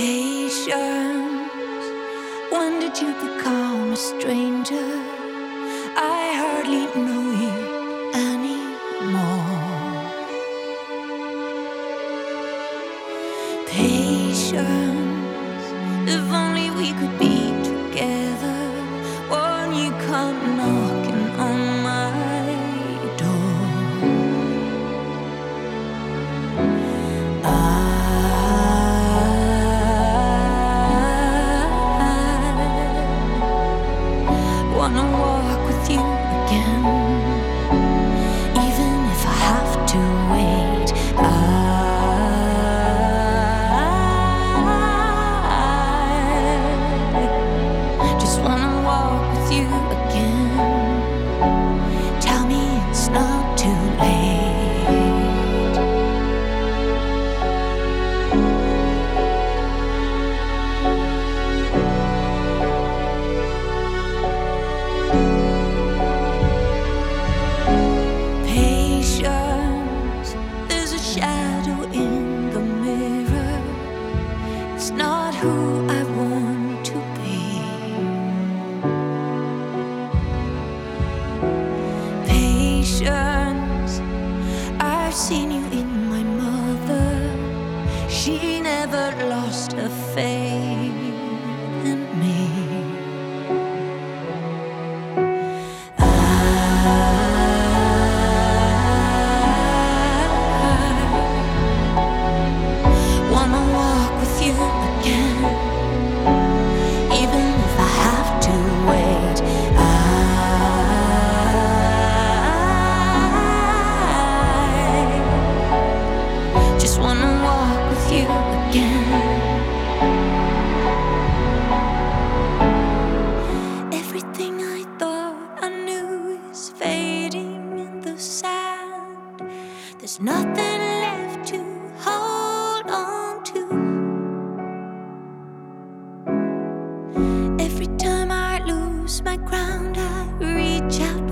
Patience. When did you become a stranger? I hardly know you anymore. Patience. If only we could be together. Won't you come knocking I've seen you in my mother. She never lost her faith There's nothing left to hold on to. Every time I lose my ground, I reach out